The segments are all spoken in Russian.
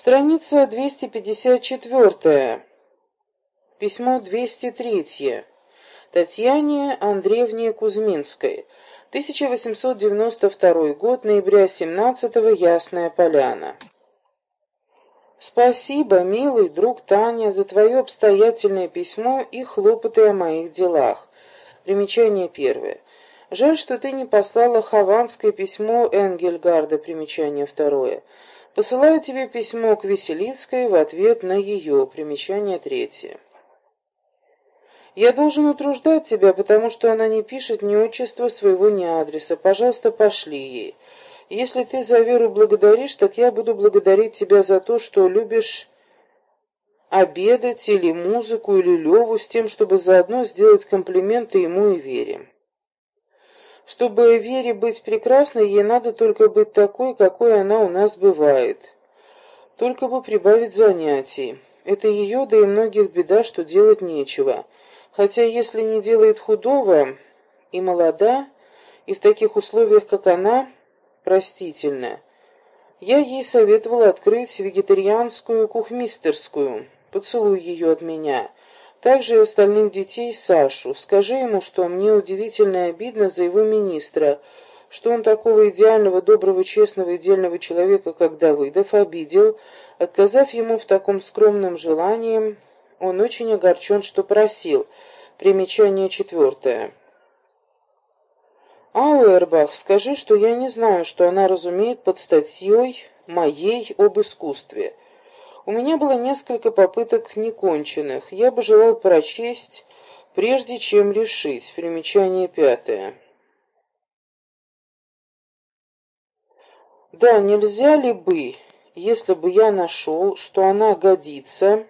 Страница 254. Письмо 203. Татьяне Андреевне Кузьминской. 1892 год, ноября 17 -го, Ясная Поляна. Спасибо, милый друг Таня, за твое обстоятельное письмо и хлопоты о моих делах. Примечание первое. Жаль, что ты не послала хованское письмо Энгельгарда, примечание второе. Посылаю тебе письмо к Веселицкой в ответ на ее, примечание третье. Я должен утруждать тебя, потому что она не пишет ни отчества своего, ни адреса. Пожалуйста, пошли ей. Если ты за веру благодаришь, так я буду благодарить тебя за то, что любишь обедать или музыку, или Леву, с тем, чтобы заодно сделать комплименты ему и Вере. Чтобы Вере быть прекрасной, ей надо только быть такой, какой она у нас бывает. Только бы прибавить занятий. Это ее, да и многих беда, что делать нечего. Хотя если не делает худого и молода, и в таких условиях, как она, простительно. Я ей советовала открыть вегетарианскую кухмистерскую. Поцелуй ее от меня. Также и остальных детей Сашу. Скажи ему, что мне удивительно обидно за его министра, что он такого идеального, доброго, честного и дельного человека, как Давыдов, обидел, отказав ему в таком скромном желании. Он очень огорчен, что просил. Примечание четвертое. Ауэрбах, скажи, что я не знаю, что она разумеет под статьей моей об искусстве. У меня было несколько попыток неконченных. Я бы желал прочесть, прежде чем решить. Примечание пятое. Да, нельзя ли бы, если бы я нашел, что она годится,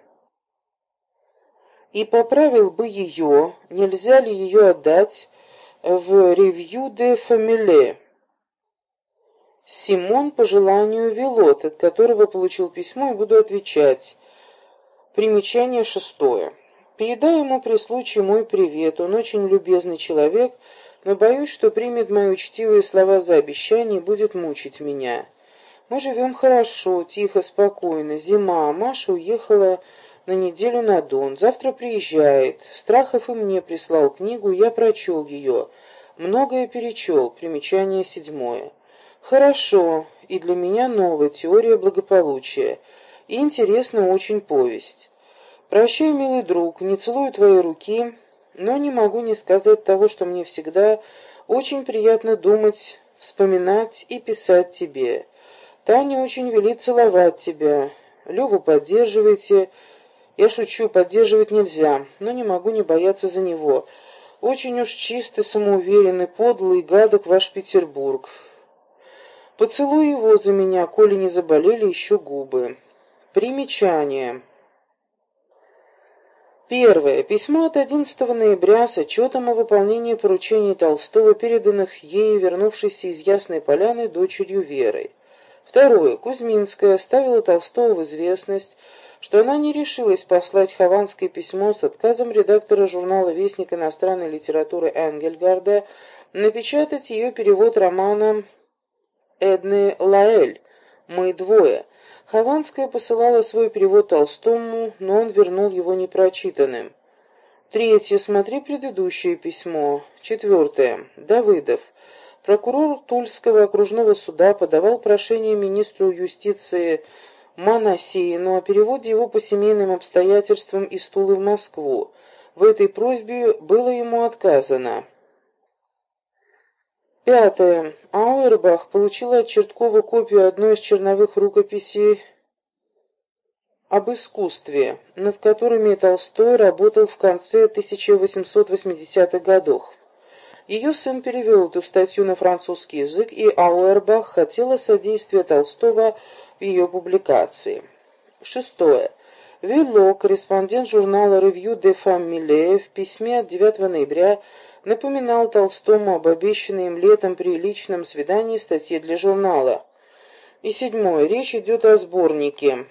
и поправил бы ее, нельзя ли ее отдать в «Ревью де Фамиле», Симон по желанию Велот, от которого получил письмо и буду отвечать. Примечание шестое. Передай ему при случае мой привет, он очень любезный человек, но боюсь, что примет мои учтивые слова за обещание и будет мучить меня. Мы живем хорошо, тихо, спокойно. Зима, Маша уехала на неделю на Дон. Завтра приезжает. Страхов и мне прислал книгу, я прочел ее. Многое перечел. Примечание седьмое. Хорошо, и для меня новая теория благополучия. И интересна очень повесть. Прощай, милый друг, не целую твои руки, но не могу не сказать того, что мне всегда очень приятно думать, вспоминать и писать тебе. Таня очень велит целовать тебя. Леву поддерживайте. Я шучу, поддерживать нельзя, но не могу не бояться за него. Очень уж чистый, самоуверенный, подлый, гадок ваш Петербург. Поцелуй его за меня, коли не заболели еще губы. Примечание. Первое. Письмо от 11 ноября с отчетом о выполнении поручений Толстого, переданных ей, вернувшейся из Ясной Поляны, дочерью Верой. Второе. Кузьминская оставила Толстого в известность, что она не решилась послать хованское письмо с отказом редактора журнала «Вестник иностранной литературы» Энгельгарда напечатать ее перевод романа Эдны Лаэль «Мы двое». Хованская посылала свой перевод Толстому, но он вернул его непрочитанным. Третье. Смотри предыдущее письмо. Четвертое. Давыдов. Прокурор Тульского окружного суда подавал прошение министру юстиции Манасеину о переводе его по семейным обстоятельствам из Тулы в Москву. В этой просьбе было ему отказано. Пятое. Ауэрбах получила от Черткова копию одной из черновых рукописей об искусстве, над которыми Толстой работал в конце 1880-х годов. Ее сын перевел эту статью на французский язык, и Ауэрбах хотела содействия Толстого в ее публикации. Шестое. Вилло, корреспондент журнала «Ревью де Фамиле» в письме от 9 ноября напоминал Толстому об обещанной им летом при личном свидании статье для журнала. И седьмое. Речь идет о сборнике.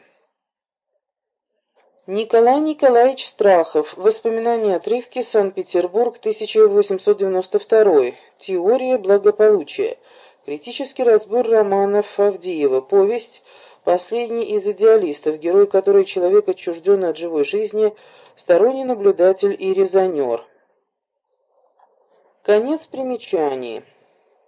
Николай Николаевич Страхов. Воспоминания отрывки. Санкт-Петербург, 1892. Теория благополучия. Критический разбор романов Авдеева. Повесть Последний из идеалистов, герой который человек отчужден от живой жизни, сторонний наблюдатель и резонер. Конец примечаний.